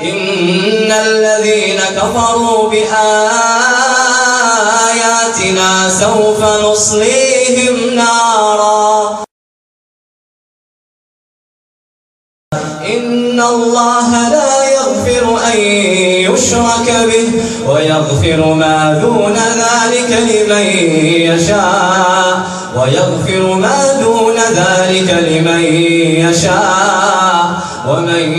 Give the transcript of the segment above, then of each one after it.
إن الذين كفروا بآياتنا سوف نصليهم نارا إن الله لا يغفر أن يشرك به ويغفر ما دون ذلك لمن يشاء ويغفر ما دون ذلك لمن يشاء ومن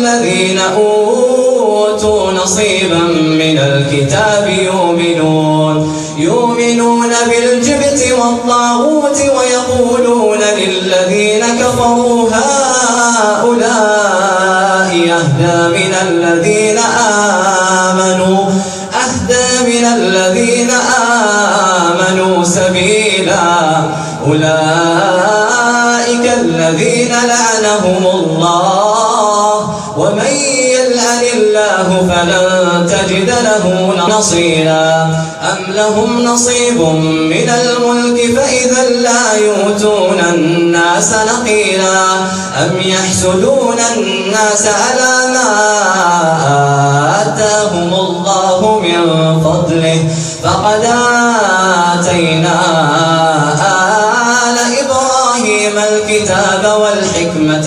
الذين أوتوا نصيبا من الكتاب يؤمنون. يؤمنون بالجبت والطاغوت ويقولون للذين كفروا هؤلاء أهدى من الذين آمنوا أهدى من الذين آمنوا سبيلا. أولئك الذين لعنهم الله. ومن يلعن الله فلن تجد له نصيرا. أم لهم نصيب من الملك فإذا لا يؤتون الناس نقيرا. أم يحسدون الناس على ما آتاهم الله من فضله. فقد آتينا آل إبراهيم الكتاب والحكمة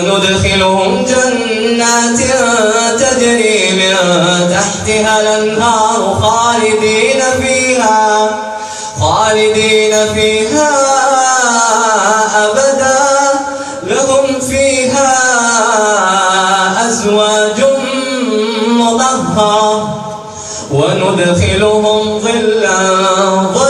سندخلهم جنات تجري من تحتها الأنهار خالدين فيها خالدين فيها أبدا. لهم فيها أزواج مطهرة. وندخلهم ظلا ظليلا